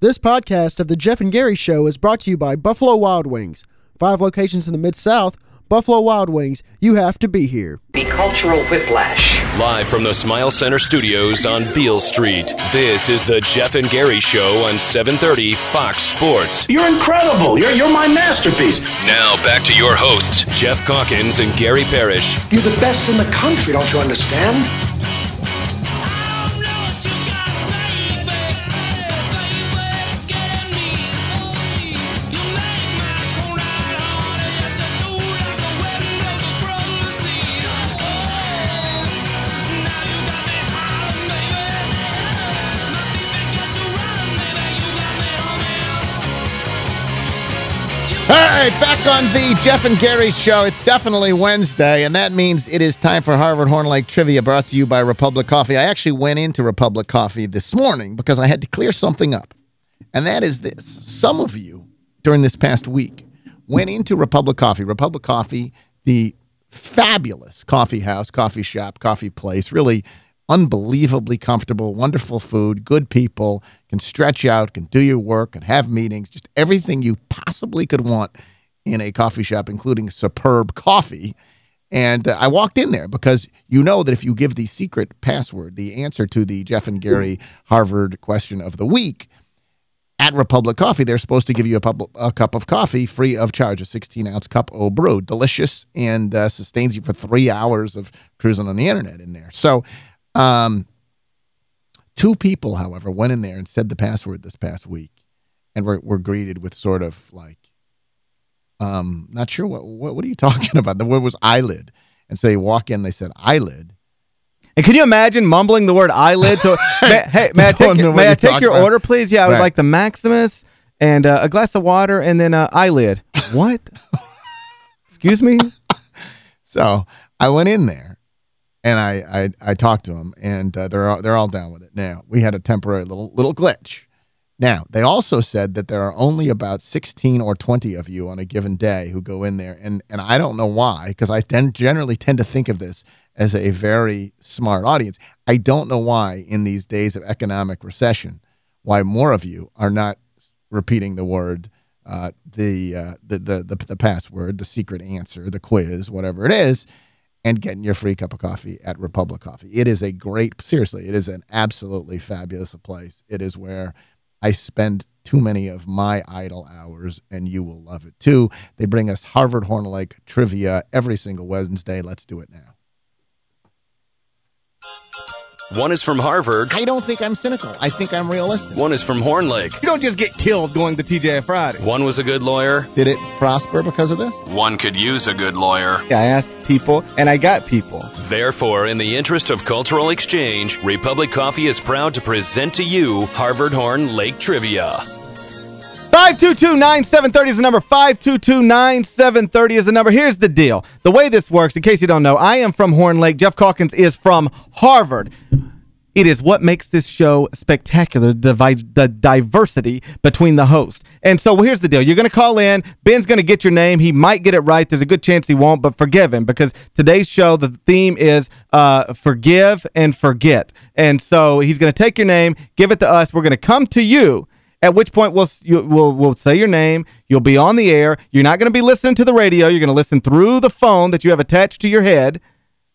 This podcast of The Geoff and Gary Show is brought to you by Buffalo Wild Wings. Five locations in the Mid-South, Buffalo Wild Wings, you have to be here. The cultural whiplash. Live from the Smile Center studios on Beale Street, this is the Geoff and Gary Show on 730 Fox Sports. You're incredible. You're, you're my masterpiece. Now back to your hosts, Geoff Calkins and Gary Parrish. You're the best in the country, don't you understand? Right, back on the Geoff and Gary show. It's definitely Wednesday, and that means it is time for Harvard Horn Lake Trivia brought to you by Republic Coffee. I actually went into Republic Coffee this morning because I had to clear something up, and that is this. Some of you, during this past week, went into Republic Coffee. Republic Coffee, the fabulous coffee house, coffee shop, coffee place, really unbelievably comfortable, wonderful food, good people, can stretch out, can do your work, can have meetings, just everything you possibly could want in a coffee shop, including superb coffee. And uh, I walked in there because you know that if you give the secret password, the answer to the Geoff and Gary Harvard question of the week, at Republic Coffee, they're supposed to give you a, a cup of coffee free of charge, a 16 ounce cup au brew. Delicious and uh, sustains you for three hours of cruising on the internet in there. So, um, two people, however, went in there and said the password this past week and were, were greeted with sort of like, um, not sure what, what, what are you talking about? The word was eyelid. And so they walk in, they said eyelid. And can you imagine mumbling the word eyelid? To, may, hey, may I take, your, may I take your about. order, please? Yeah, I would Right. like the Maximus and uh, a glass of water and then uh, eyelid. What? Excuse me? So I went in there and I I, I talked to them and uh, they're all, they're all down with it now. We had a temporary little little glitch. Now they also said that there are only about sixteen or twenty of you on a given day who go in there, and and I don't know why because I then generally tend to think of this as a very smart audience. I don't know why in these days of economic recession why more of you are not repeating the word uh, the, uh, the the the the password, the secret answer, the quiz, whatever it is, and getting your free cup of coffee at Republic Coffee. It is a great, seriously, it is an absolutely fabulous place. It is where I spend too many of my idle hours, and you will love it too. They bring us Harvard Horn Lake trivia every single Wednesday. Let's do it now. One is from Harvard, I don't think I'm cynical. I think I'm realistic. one is from Horn Lake. You don't just get killed going to TJ Friday. One was a good lawyer, Did it prosper because of this? one could use a good lawyer. I asked people and I got people. Therefore, in the interest of cultural exchange, Republic Coffee is proud to present to you Harvard Horn Lake Trivia. 522-9730 is the number. 522-9730 is the number. Here's the deal. The way this works, in case you don't know, I am from Horn Lake. Geoff Calkins is from Harvard. It is what makes this show spectacular, the, diversity between the host. And so well, here's the deal. You're going to call in. Ben's going to get your name. He might get it right. There's a good chance he won't, but forgive him because today's show, the theme is uh, forgive and forget. And so he's going to take your name, give it to us. We're going to come to you. At which point we'll, you, we'll we'll say your name. You'll be on the air. You're not going to be listening to the radio. You're going to listen through the phone that you have attached to your head.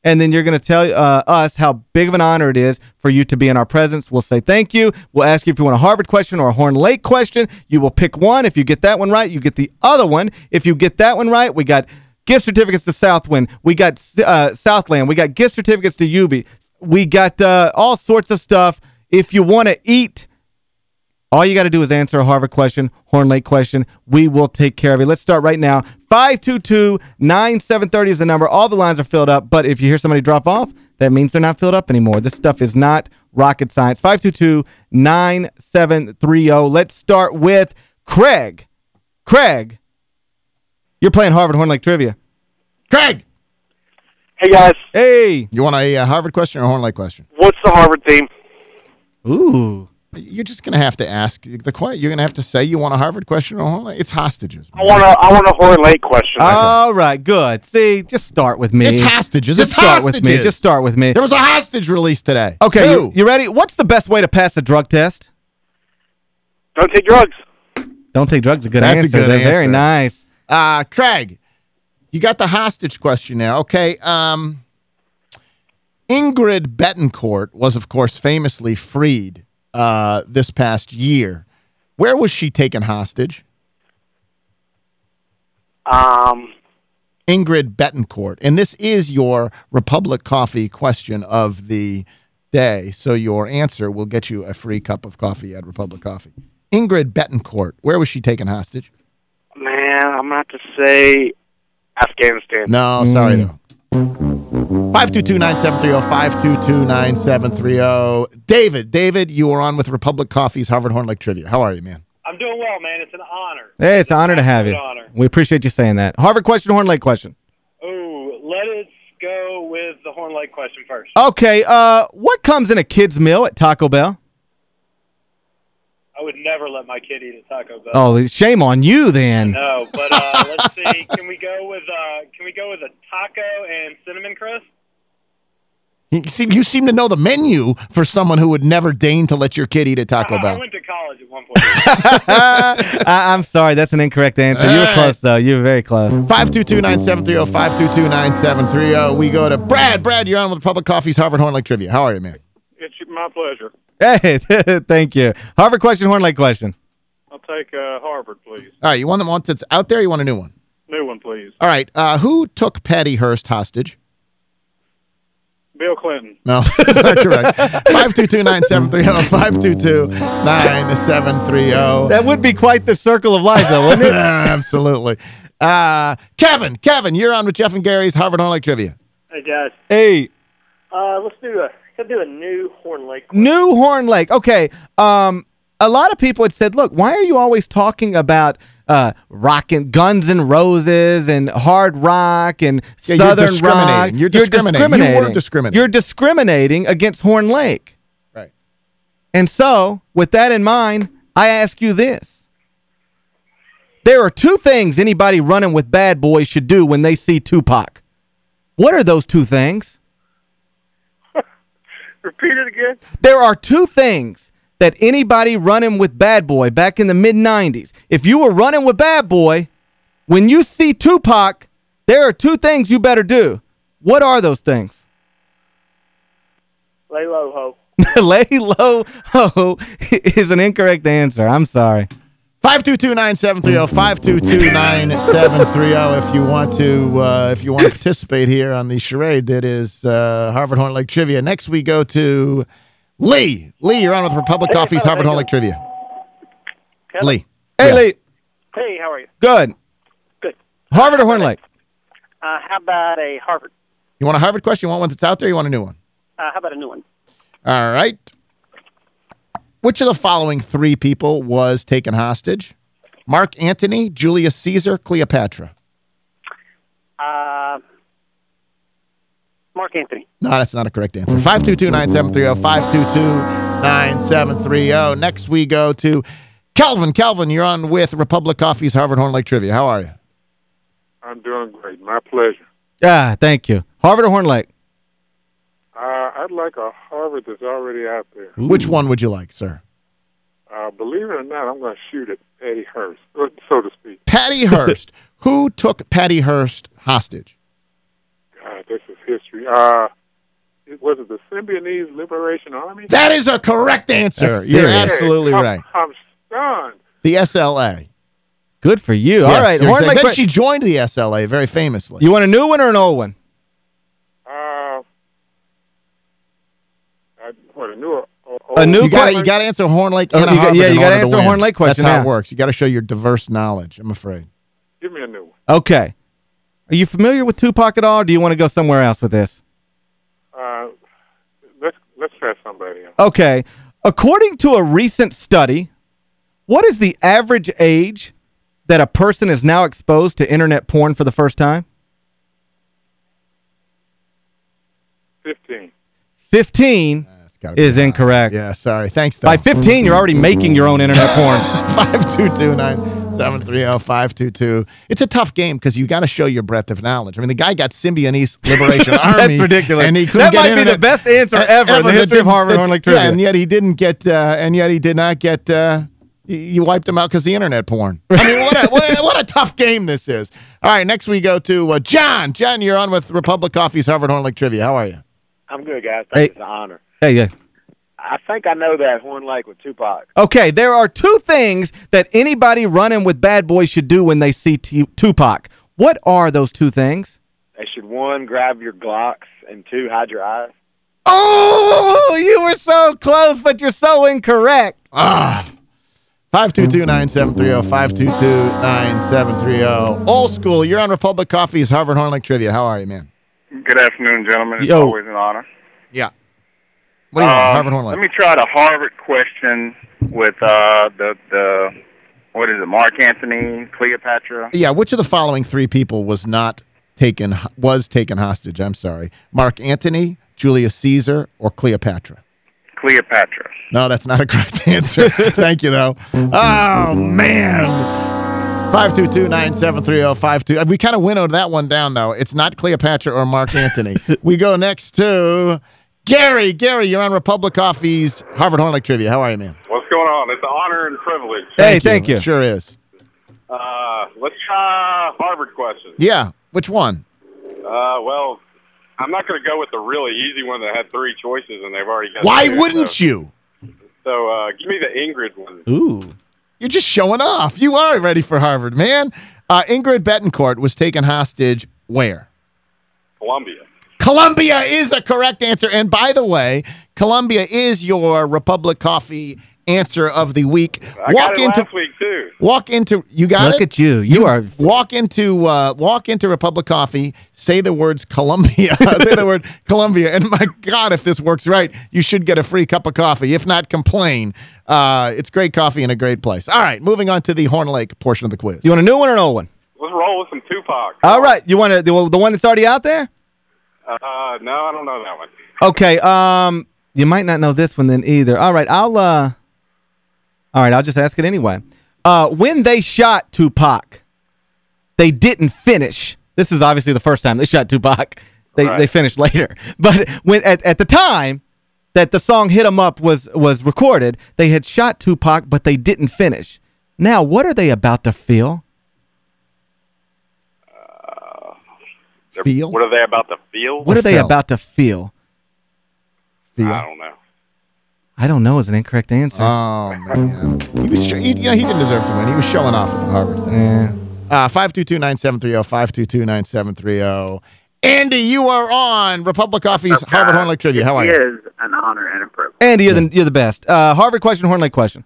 And then you're going to tell uh, us how big of an honor it is for you to be in our presence. We'll say thank you. We'll ask you if you want a Harvard question or a Horn Lake question. You will pick one. If you get that one right, you get the other one. If you get that one right, we got gift certificates to Southwind. We got uh, Southland. We got gift certificates to UB. We got uh, all sorts of stuff. If you want to eat... All you got to do is answer a Harvard question, Horn Lake question. We will take care of you. Let's start right now. 522-9730 is the number. All the lines are filled up, but if you hear somebody drop off, that means they're not filled up anymore. This stuff is not rocket science. 522-9730. Let's start with Craig. Craig, you're playing Harvard Horn Lake Trivia. Craig, Hey guys, Hey. you want a uh, Harvard question or a Horn Lake question? what's the Harvard theme? Ooh. You're just going to have to ask the question. You're going to have to say you want a Harvard question or a Horn Lake. It's hostages. I want a I want a Horn Lake question. All right, good. See, just start with me. It's hostages. Just It's start with me. hostages. Just start with me. There was a hostage release today. Okay, you, you ready? What's the best way to pass a drug test? Don't take drugs. Don't take drugs. A good That's a good They're very nice. Uh, Craig, you got the hostage question now. Okay. Um, Ingrid Betancourt was, of course, famously freed uh, this past year. Where was she taken hostage? Um, Ingrid Betancourt. And this is your Republic Coffee question of the day. So your answer will get you a free cup of coffee at Republic Coffee. Ingrid Betancourt. Where was she taken hostage? man, I'm going to have to say Afghanistan. No, sorry, though. 522-9730, 522-9730. oh. David, David, you are on with Republic Coffee's Harvard Horn Lake Trivia. How are you, man? I'm doing well, man. It's an honor. Hey, it's an honor to have you. Honor. We appreciate you saying that. Harvard question, Horn Lake question. Oh, let us go with the Horn Lake question first. Okay, uh, what comes in a kid's meal at Taco Bell? I would never let my kid eat a Taco Bell. Oh, shame on you then. No, but uh, let's see. Can we go with uh, can we go with a taco and cinnamon crisp? You seem, you seem to know the menu for someone who would never deign to let your kid eat a Taco I, I went to college at one point. I, I'm sorry, that's an incorrect answer. You were right. close, though. You were very close. 522-9730, 522-9730. oh. We go to Brad. Brad, you're on with Public Coffee's Harvard Horn Lake Trivia. How are you, man? It's my pleasure. Hey, thank you. Harvard question, Horn Lake question. I'll take uh, Harvard, please. All right, you want the one that's out there you want a new one? New one, please. All right, uh, who took Patty Hearst hostage? Bill Clinton. No, that's not correct. 522-9730, 522-9730. That would be quite the circle of life, though, wouldn't it? Absolutely. Uh, Kevin, Kevin, you're on with Geoff and Gary's Harvard Horn Lake Trivia. hey guys, Hey, uh, let's do a let's do a new Horn Lake. New Horn Lake. Okay. Um, a lot of people had said, look, why are you always talking about uh, rock and Guns and Roses and hard rock and Yeah, you're Southern discriminating. rock? You're discriminating. You were discriminating. You're discriminating against Horn Lake. Right. And so, with that in mind, I ask you this. There are two things anybody running with bad boys should do when they see Tupac. What are those two things? Repeat it again. There are two things that anybody running with Bad Boy back in the mid-90s, if you were running with Bad Boy, when you see Tupac, there are two things you better do. What are those things? Lay low, ho. Lay low ho is an incorrect answer. I'm sorry. 522-9730, 522-9730 if you want to uh, if you want to participate here on the charade that is uh, Harvard Horn Lake Trivia. Next we go to Lee. Lee, you're on with Republic Coffee's Harvard Horn Lake Trivia. Lee. Hey, Yeah. Lee. Hey, how are you? Good. Good. Harvard or Horn Lake? Uh, how about a Harvard? You want a Harvard question? You want one that's out there? You want a new one? Uh, how about a new one? All right. Which of the following three people was taken hostage? Mark Antony, Julius Caesar, Cleopatra. Uh, Mark Antony. No, that's not a correct answer. 522-9730, 522-9730. oh. Next we go to Kelvin. Kelvin, you're on with Republic Coffee's Harvard Horn Lake Trivia. How are you? I'm doing great. My pleasure. Yeah, thank you. Harvard or Horn Lake? Uh, I'd like a Harvard that's already out there. Which one would you like, sir? Uh, believe it or not, I'm going to shoot at Eddie Hearst, so to speak. Patty Hearst. Who took Patty Hearst hostage? God, this is history. Uh, it, was it the Symbionese Liberation Army? That is a correct answer. That's You're serious. absolutely I'm, right. I'm stunned. The SLA. Good for you. All Yes, right. you're Horn exact- Then she joined the SLA very famously. you want a new one or an old one? Uh, I, what, a new... Uh, A new you got you got to answer Horn Lake Oh, and a you got- yeah, you gotta answer a. Horn Lake question, That's how yeah. it works. You got to show your diverse knowledge, I'm afraid. Give me a new one. Okay. Are you familiar with Tupac at all, or do you want to go somewhere else with this? Uh, let's let's try somebody else. Okay. According to a recent study, what is the average age that a person is now exposed to internet porn for the first time? 15. 15 That's gotta be is incorrect. Yeah, sorry. Thanks, though. By 15, you're already making your own internet porn. 522-9730-522. It's a tough game because you got to show your breadth of knowledge. I mean, the guy got Symbionese Liberation Army. That's ridiculous. And he couldn't That get might be the best answer Uh, ever in the history of Harvard that- Horn Lake Yeah, Trivia. and yet he didn't get, uh, and yet he did not get, uh, You, you wiped him out because the internet porn. I mean, what a, what, a, what a tough game this is. All right, next we go to uh, John. John, you're on with Republic Coffee's Harvard Horn Lake Trivia. How are you? I'm good, guys. Hey. Thanks. It's an honor. Hey, yeah. I think I know that Horn Lake with Tupac. Okay, there are two things that anybody running with Bad Boys should do when they see T Tupac. What are those two things? They should one grab your Glocks and two hide your eyes. Oh, you were so close, but you're so incorrect. Ah. 522-9730, 522-9730. Old school, you're on Republic Coffee's Harvard Horn Lake Trivia. How are you, man? Good afternoon, gentlemen. It's Yo. always an honor. Yeah. What do you want, Um, Harvard Horn Let me try the Harvard question with uh, the the what is it? Mark Anthony, Cleopatra. Yeah, which of the following three people was not taken was taken hostage? I'm sorry. Mark Antony, Julius Caesar, or Cleopatra? Cleopatra. No, that's not a correct answer. Thank you, though. Oh, man. 522-9730-52. We kind of winnowed that one down, though. It's not Cleopatra or Mark Antony. we go next to Gary. Gary, you're on Republic Coffee's Harvard Horn Lake Trivia. How are you, man? What's going on? It's an honor and privilege. Hey, thank you. It sure is. Uh, let's try Harvard question. Yeah. Which one? Uh, well, I'm not going to go with the really easy one that had three choices and they've already got. Why two, wouldn't so, you? So, uh, give me the Ingrid one. Ooh. You're just showing off. You are ready for Harvard, man. Uh, Ingrid Betancourt was taken hostage where? Colombia. Colombia is a correct answer. And by the way, Colombia is your Republic Coffee answer of the week. I walk got it into last week too. walk into you got Look it? at you. You are walk into uh, walk into Republic Coffee, say the words Colombia, say the word Colombia, and my God, if this works right, you should get a free cup of coffee. If not, complain. Uh, it's great coffee in a great place. All right, moving on to the Horn Lake portion of the quiz. You want a new one or an old one? Let's roll with some Tupac. All right. You want to, the, the one that's already out there? Uh, no, I don't know that one. Okay. Um, you might not know this one then either. All right. I'll, uh, all right. I'll just ask it anyway. Uh, when they shot Tupac, they didn't finish. This is obviously the first time they shot Tupac. They, Right. they finished later. But when at, at the time that the song Hit 'em Up was, was recorded, they had shot Tupac, but they didn't finish. Now, what are they about to feel? They're- Feel? What are they about to feel? What are they felt. about to feel? Feel. I don't know. I don't know is an incorrect answer. Oh man, he was he, you know he didn't deserve to win. He was showing off at the Harvard thing. yeah. Uh, 522-9730, 522-9730. Andy, you are on Republic Coffee's Harvard Horn Lake Trivia. How are you? is an honor and a privilege. Andy, you're the you're the best. Uh, Harvard question, Horn Lake question.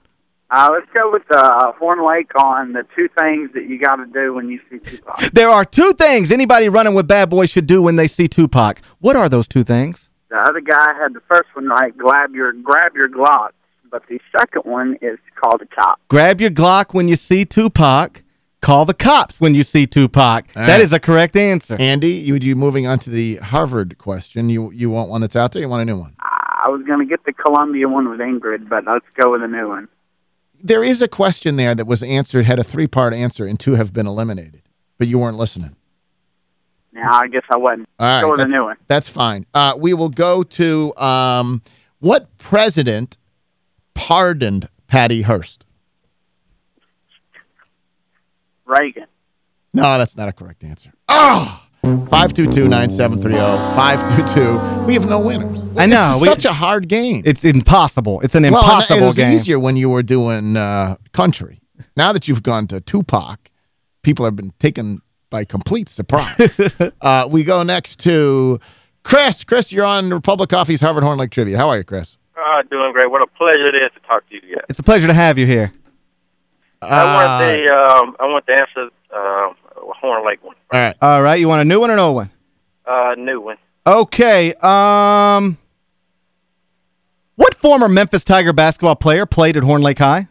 Uh, let's go with uh, Horn Lake on the two things that you got to do when you see Tupac. There are two things anybody running with Bad Boys should do when they see Tupac. What are those two things? The other guy had the first one right, grab your grab your Glock, but the second one is called a cop. Grab your Glock when you see Tupac. Call the cops when you see Tupac. All That right. is a correct answer. Andy, you would you moving on to the Harvard question. You you want one that's out there? You want a new one? I was going to get the Colombia one with Ingrid, but let's go with a new one. There is a question there that was answered, had a three-part answer, and two have been eliminated. But you weren't listening. Now, I guess I wasn't. All right. go with a that's- new one. That's fine. Uh, we will go to um, what president pardoned Patty Hearst? Reagan. No, that's not a correct answer. Oh! 522-9730, 522. We have no winners. I know. This is We- such a hard game. It's impossible. It's an well, and impossible it was game. easier when you were doing uh, country. Now that you've gone to Tupac, people have been taken by complete surprise. uh, we go next to Chris. Chris, you're on Republic Coffee's Harvard Horn Lake Trivia. How are you, Chris? Uh, doing great. What a pleasure it is to talk to you guys. It's a pleasure to have you here. I want the um, I want the answer uh, Horn Lake one. All right. All right. You want a new one or an old one? Uh, new one. Okay. Um, what former Memphis Tiger basketball player played at Horn Lake High?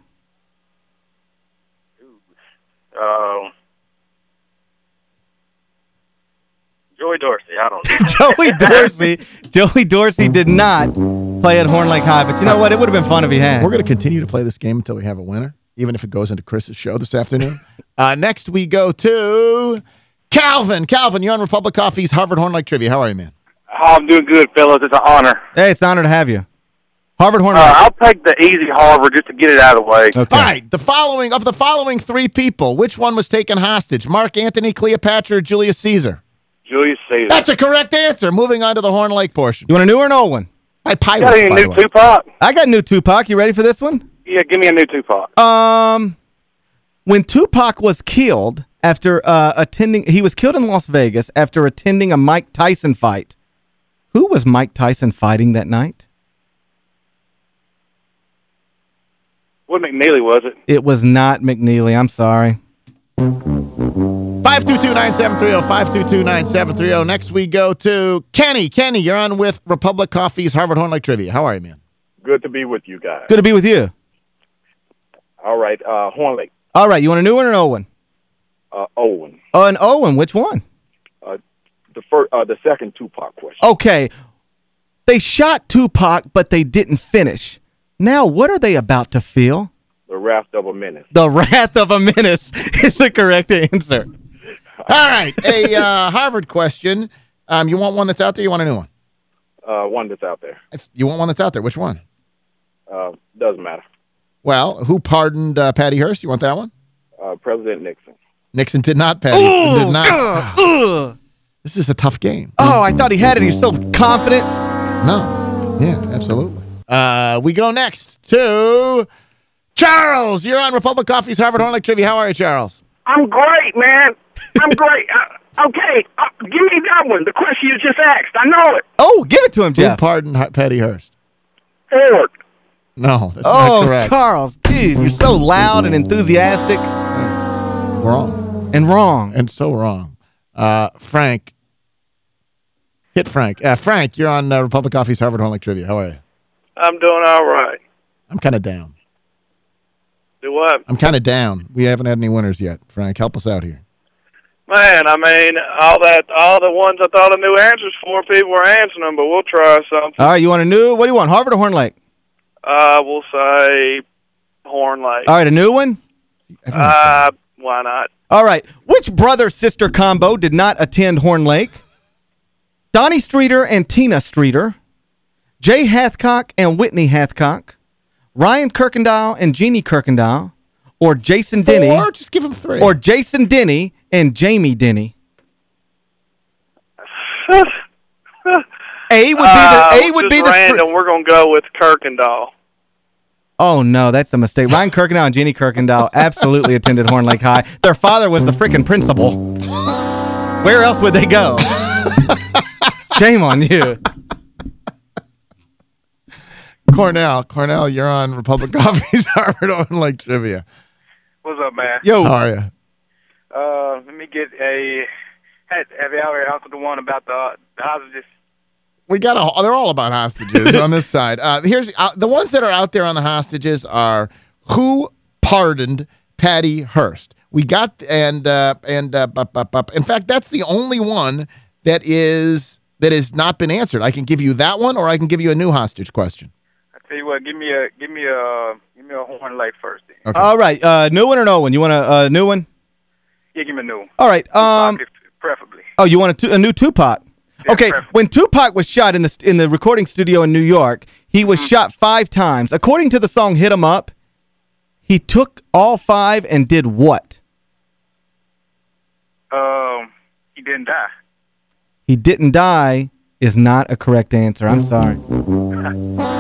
Um, Joey Dorsey. I don't know. Joey Dorsey. Joey Dorsey did not play at Horn Lake High, but you know what? It would have been fun if he had. We're going to continue to play this game until we have a winner, even if it goes into Chris's show this afternoon. uh, next, we go to Calvin. Calvin, you're on Republic Coffee's Harvard Horn Lake Trivia. How are you, man? I'm doing good, fellas. It's an honor. Hey, it's an honor to have you. Harvard Horn Uh, Lake. I'll take the easy Harvard just to get it out of the way. Okay. All right, the following of the following three people, which one was taken hostage? Mark Antony, Cleopatra, or Julius Caesar? Julius Caesar. That's a correct answer. Moving on to the Horn Lake portion. You want a new or an old one? By You Pirates, got any by the new way. Tupac? I got new Tupac. You ready for this one? Yeah, give me a new Tupac. Um, when Tupac was killed after uh, attending, he was killed in Las Vegas after attending a Mike Tyson fight. Who was Mike Tyson fighting that night? What McNeeley was it? It was not McNeeley. I'm sorry. 522-9730, 522-9730. oh. Next we go to Kenny. Kenny, you're on with Republic Coffee's Harvard Horn Lake Trivia. How are you, man? Good to be with you guys. Good to be with you. All right, uh, Horn Lake, All right, you want a new one or an old one? uh, Owen. Oh, an Owen. Which one? Uh, the first, uh, the second Tupac question. Okay. They shot Tupac, but they didn't finish. Now, what are they about to feel? The Wrath of a Menace. The Wrath of a Menace is the correct answer. All right, a uh, Harvard question. Um, you want one that's out there? You want a new one? Uh, one that's out there. You want one that's out there? Which one? Uh, doesn't matter. Well, who pardoned uh, Patty Hearst? You want that one? Uh, President Nixon. Nixon did not, Patty. Ooh, did not. ugh, ugh. This is a tough game. Oh, I thought he had it. He's so confident. No. Yeah, absolutely. Uh, we go next to Charles. You're on Republic Coffee's Harvard Horn Lake Trivia. How are you, Charles? I'm great, man. I'm great. Uh, okay, uh, give me that one. The question you just asked. I know it. Oh, give it to him, Who pardoned Patty Hearst? Ford. No, that's Oh, not correct. Charles. geez, you're so loud and enthusiastic wrong. and wrong. And so wrong. Uh, Frank. Hit Frank. Uh, Frank, you're on uh, Republic Coffee's Harvard Horn Lake Trivia. How are you? I'm doing all right. I'm kind of down. Do what? I'm kind of down. We haven't had any winners yet. Frank, help us out here. Man, I mean, all that, all the ones I thought I knew answers for, people were answering them, but we'll try something. All right, you want a new? What do you want, Harvard or Horn Lake? Uh, we'll say Horn Lake. All right, a new one? Uh, why not? All right. Which brother-sister combo did not attend Horn Lake? Donnie Streeter and Tina Streeter. Jay Hathcock and Whitney Hathcock. Ryan Kirkendall and Jeannie Kirkendall. Or Jason Denny. Or just give him three. Or Jason Denny and Jamie Denny. A would be Uh, the A would just be the random. We're gonna go with Kirkendall. Oh, no, that's a mistake. Ryan Kirkendall and Jeannie Kirkendall absolutely attended Horn Lake High. Their father was the freaking principal. Where else would they go? Shame on you. Cornell. Cornell, you're on Republic Coffee's Harvard Horn Lake Trivia. What's up, man? Yo. How are you? Uh, let me get a. Have, have you ever answered the one about the, the hostages? We got a, they're all about hostages on this side. Uh, here's uh, the ones that are out there on the hostages are who pardoned Patty Hearst. We got and uh, and uh, bup, bup, bup. in fact, that's the only one that is that has not been answered. I can give you that one, or I can give you a new hostage question. I tell you what, give me a give me a give me a Horn Lake first. Then. Okay. All right, uh, new one or no one? You want a, a new one? Yeah, give me a new one. All right. Um, If- preferably. oh, you want a, tu- a new Tupac? Okay, when Tupac was shot in the in the recording studio in New York, he was shot five times. According to the song "Hit 'Em Up," he took all five and did what? Um, he didn't die. He didn't die is not a correct answer. I'm sorry.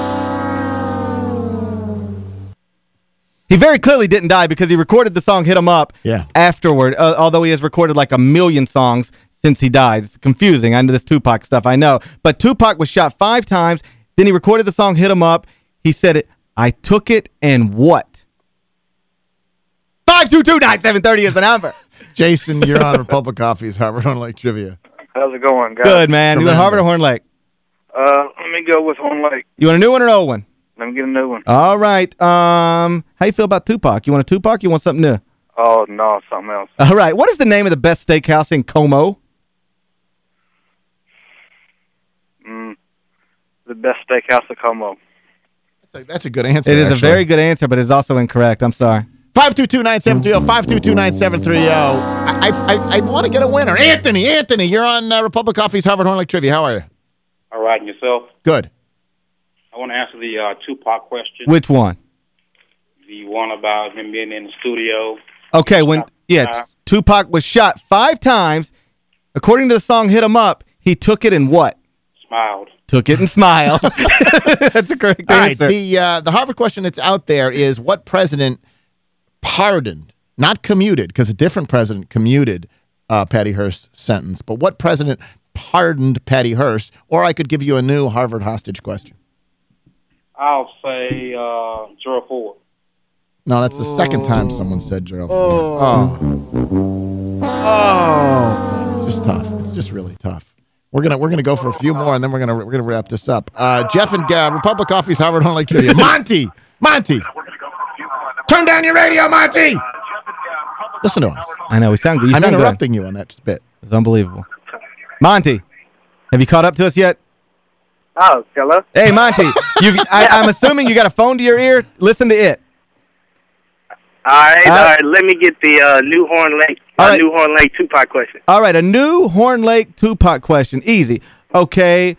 He very clearly didn't die because he recorded the song Hit 'Em Up Yeah. afterward, uh, although he has recorded like a million songs since he died. It's confusing. I know this Tupac stuff, I know. But Tupac was shot five times. Then he recorded the song Hit 'Em Up. He said it, I took it and what? 522-9730 is the number. Jason, you're on Republic Coffee's Harvard Horn Lake Trivia. How's it going, guys? Good, man. You want Harvard or Horn Lake? Uh, let me go with Horn Lake. You want a new one or an old one? Let me get a new one. All right. Um, how you feel about Tupac? You want a Tupac? You want something new? Oh no, something else. All right. What is the name of the best steakhouse in Como? Mm, the best steakhouse of Como. That's a, that's a good answer. It is actually. a very good answer, but it's also incorrect. I'm sorry. 522-9730, 522-9730. I, I, I, I want to get a winner. Anthony, Anthony, you're on uh, Republic Coffee's Harvard Horn Lake Trivia. How are you? All right, and yourself? Good. I want to answer the uh, Tupac question. Which one? The one about him being in the studio. Okay, when yeah, Tupac was shot five times. According to the song Hit 'em Up, he took it and what? Smiled. Took it and smiled. That's a correct All right, answer. the, uh, the Harvard question that's out there is what president pardoned, not commuted, because a different president commuted uh, Patty Hearst's sentence, but what president pardoned Patty Hearst? Or I could give you a new Harvard hostage question. I'll say uh, Gerald Ford. No, that's the second time someone said Gerald Oh. Ford. Oh. Oh. It's just tough. It's just really tough. We're gonna we're gonna go for a few more and then we're gonna we're gonna wrap this up. Uh, Geoff and Gab, Republic Coffee's Harvard Home Lake Trivia. Monty, Monty, turn down your radio, Monty. Listen to us. I know, we sound good. You I'm sound good. interrupting you on that bit. It's unbelievable. Monty, have you caught up to us yet? Oh, hello? Hey, Monty, you, I, I'm assuming you got a phone to your ear. Listen to it. All right, Uh, all right. Let me get the uh, New Horn Lake, All right. New Horn Lake Tupac question. All right, a new Horn Lake Tupac question. Easy. Okay.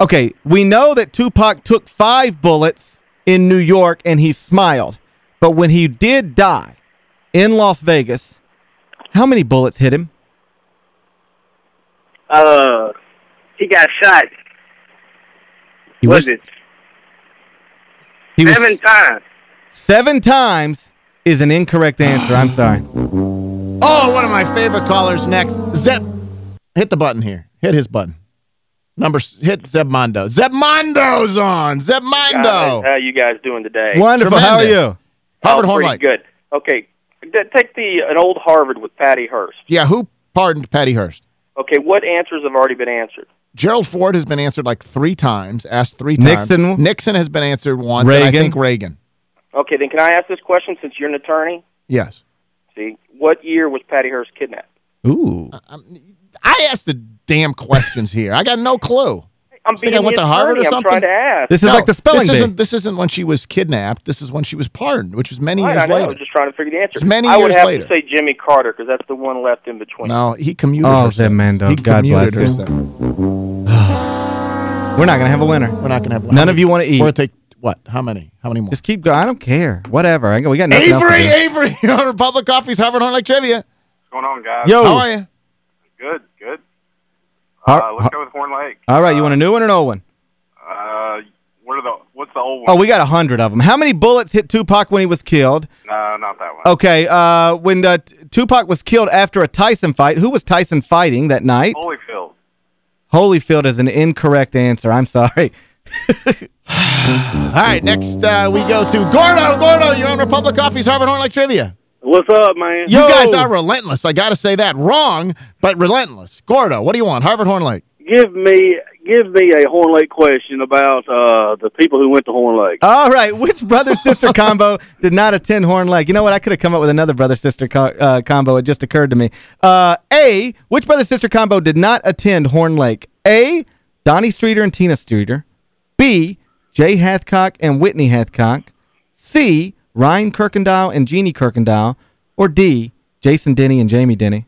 Okay, we know that Tupac took five bullets in New York and he smiled. But when he did die in Las Vegas, how many bullets hit him? Uh, he got shot. He was, was- it He was seven times? seven times is an incorrect answer. I'm sorry. Oh, one of my favorite callers next. Zeb, hit the button here. Hit his button. Number hit Zeb Mondo. Zeb Mondo's on. Zeb Mondo. Guys, how you guys doing today? Wonderful. How are you? Harvard oh, Horn pretty good. Okay, take the an old Harvard with Patty Hearst. Yeah, who pardoned Patty Hearst? Okay, what answers have already been answered? Gerald Ford has been answered like three times, asked three times. Nixon. Nixon has been answered once, and I Reagan. think Reagan. Okay, then can I ask this question since you're an attorney? Yes. See, what year was Patty Hearst kidnapped? Ooh. Uh, um, I asked the damn questions here. I got no clue. I'm being I went to Harvard or attorney. I'm something? trying to ask. This is like the spelling this bee. isn't, this isn't when she was kidnapped. This is when she was pardoned, which was many Right, years I know. I was just trying to figure the answer. It's many I would have later. to say Jimmy Carter because that's the one left in between. No, he commuted Oh, her Zeb sentence. He God commuted bless her you. sentence. We're not going to have a winner. We're not going to have one. None of you want to eat. We're going to take, what, how many? How many more? Just keep going. I don't care. Whatever. I, we got nothing else to Avery, do. Avery, you're on Republic Coffee's Harvard Horn Lake Trivia. What's going on, guys? Yo. How are you? Good, good. Har- Uh, let's go with Horn Lake. All right, you want a new one or an old one? Uh, what are the? What's the old one? Oh, we got a hundred of them. How many bullets hit Tupac when he was killed? No, not that one. Okay, uh, when uh, Tupac was killed after a Tyson fight, who was Tyson fighting that night? Holyfield. Holyfield is an incorrect answer. I'm sorry. All right, next uh, we go to Gordo. Gordo, you're on Republic Coffee's Harvard Horn Lake Trivia. What's up, man? You guys are relentless. I got to say that. Wrong, but relentless. Gordo, what do you want? Harvard Horn Lake. Give me, give me a Horn Lake question about uh, the people who went to Horn Lake. All right, which brother-sister combo did not attend Horn Lake? You know what? I could have come up with another brother-sister co uh, combo. It just occurred to me. Uh, A, which brother-sister combo did not attend Horn Lake? A, Donnie Streeter and Tina Streeter. B, Jay Hathcock and Whitney Hathcock. C, Ryan Kirkendall and Jeannie Kirkendall. Or D, Jason Denny and Jamie Denny.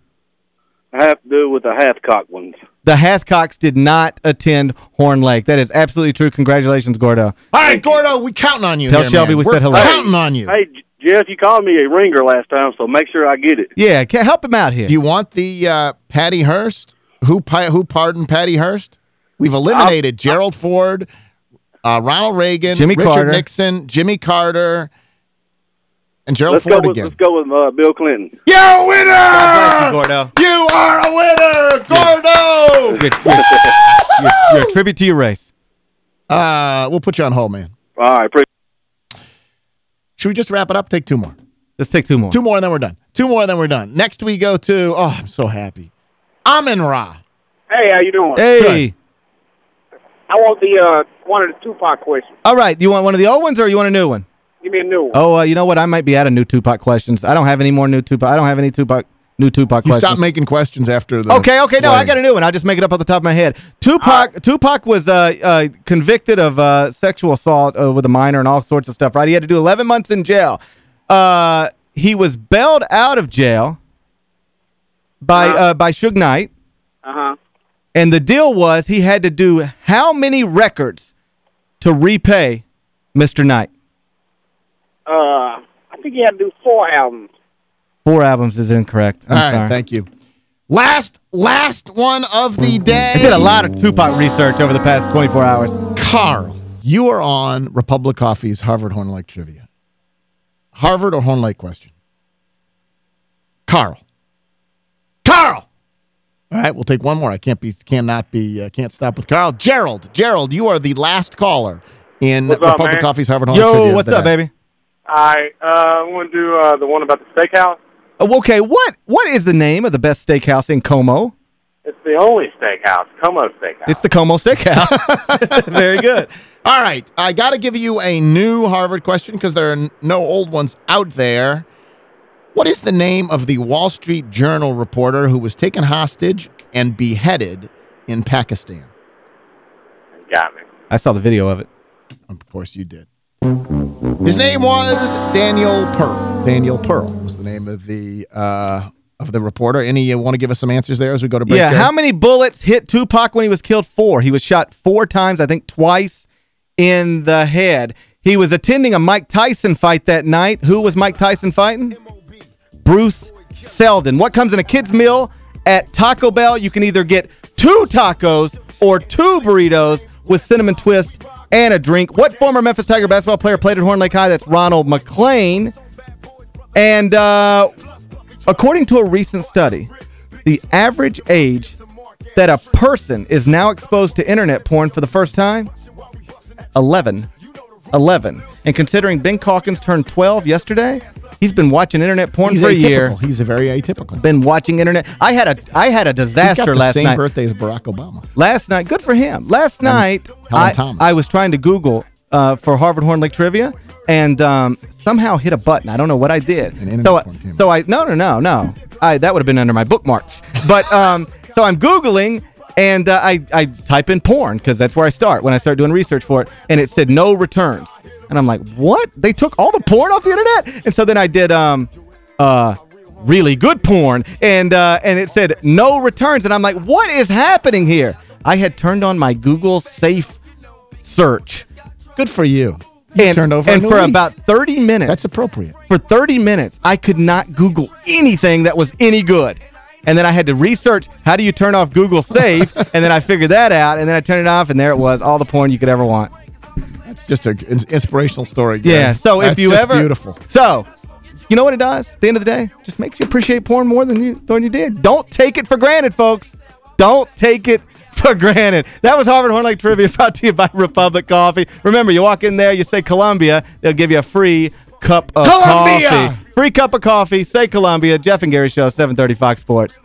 I have to do with the Hathcock ones. The Hathcocks did not attend Horn Lake. That is absolutely true. Congratulations, Gordo. All right, Gordo, we counting on you Tell here, Shelby man. we We're said hello. counting on you. Hey, Geoff, you called me a ringer last time, so make sure I get it. Yeah, ca- help him out here. Do you want the uh, Patty Hearst? Who who pardoned Patty Hearst? We've eliminated Gerald Ford, uh, Ronald Reagan, Jimmy Richard Carter. Nixon, Jimmy Carter, and Gerald Let's Ford with again. let's go with uh, Bill Clinton. You're a winner! bless you, Gordo. You are a winner, Gordo! You're, you're- you're- you're a tribute to your race. Uh, we'll put you on hold, man. All right, pre- Should we just wrap it up? Take two more. Let's take two more. Two more, and then we're done. Two more, and then we're done. Next, we go to, oh, I'm so happy. Amin Ra. Hey, how you doing? Hey. I want the uh, one of the Tupac questions. All right. You want one of the old ones or you want a new one? Give me a new one. Oh, uh, you know what? I might be out of new Tupac questions. I don't have any more new Tupac. I don't have any Tupac new Tupac You questions. stop making questions after the Okay, okay, no, I got a new one. I'll just make it up off the top of my head. Tupac Tupac was uh, uh, convicted of uh, sexual assault uh, with a minor and all sorts of stuff, right? He had to do 11 months in jail. Uh, he was bailed out of jail by uh, by Suge Knight, Uh huh. And the deal was he had to do how many records to repay Mr. Knight? Uh, I think he had to do four albums. Four albums is incorrect. I'm All right, sorry. thank you. Last, last one of the day. I did a lot of Tupac research over the past 24 hours. Carl, you are on Republic Coffee's Harvard Horn Lake Trivia. Harvard or Horn Lake question? Carl. Carl! All right, we'll take one more. I can't be, cannot be, uh, can't stop with Carl. Gerald, Gerald, you are the last caller in What's up, Republic man? Coffee's Harvard Hall. Lake Trivia. Yo, what's up, today. baby? I uh, want to do uh, the one about the steakhouse. Oh, okay, what what is the name of the best steakhouse in Como? It's the only steakhouse, Como Steakhouse. It's the Como Steakhouse. Very good. All right, I got to give you a new Harvard question because there are no old ones out there. What is the name of the Wall Street Journal reporter who was taken hostage and beheaded in Pakistan? Got me. I saw the video of it. Of course you did. His name was Daniel Pearl. Daniel Pearl was the name of the uh, of the reporter. Any you want to give us some answers there as we go to break? Yeah, there? how many bullets hit Tupac when he was killed? Four. He was shot four times, I think twice in the head. He was attending a Mike Tyson fight that night. Who was Mike Tyson fighting? Bruce Seldon. What comes in a kid's meal at Taco Bell? You can either get two tacos or two burritos with cinnamon twist and a drink. What former Memphis Tiger basketball player played at Horn Lake High? That's Ronald McClain. And uh, according to a recent study, the average age that a person is now exposed to internet porn for the first time? 11. 11. And considering Ben Calkins turned 12 yesterday, he's been watching internet porn He's for a year. atypical. He's a very atypical. Been watching internet. I had a I had a disaster the last same night. birthday as Barack Obama. Last night, good for him. Last night, I, I was trying to Google uh, for Harvard Horn Lake Trivia and um, somehow hit a button. I don't know what I did. So, I, so I no no no no. I that would have been under my bookmarks. But um, so I'm googling and uh, I I type in porn because that's where I start when I start doing research for it, and it said no returns. And I'm like, what? They took all the porn off the internet? And so then I did um uh really good porn and uh and it said no returns and I'm like, what is happening here? I had turned on my Google safe search. Good for you. You and, turned over and for leaf. about 30 minutes. That's appropriate. For 30 minutes, I could not Google anything that was any good. And then I had to research how do you turn off Google Safe, and then I figured that out, and then I turned it off, and there it was, all the porn you could ever want. That's just an inspirational story. Gary. Yeah, so That's if you ever... beautiful. So, you know what it does? At the end of the day, just makes you appreciate porn more than you, than you did. Don't take it for granted, folks. Don't take it for granted. That was Harvard Horn Lake Trivia brought to you by Republic Coffee. Remember, you walk in there, you say Colombia, they'll give you a free cup of Colombia! coffee. Free cup of coffee. Say Colombia. Geoff and Gary Show, 730 Fox Sports.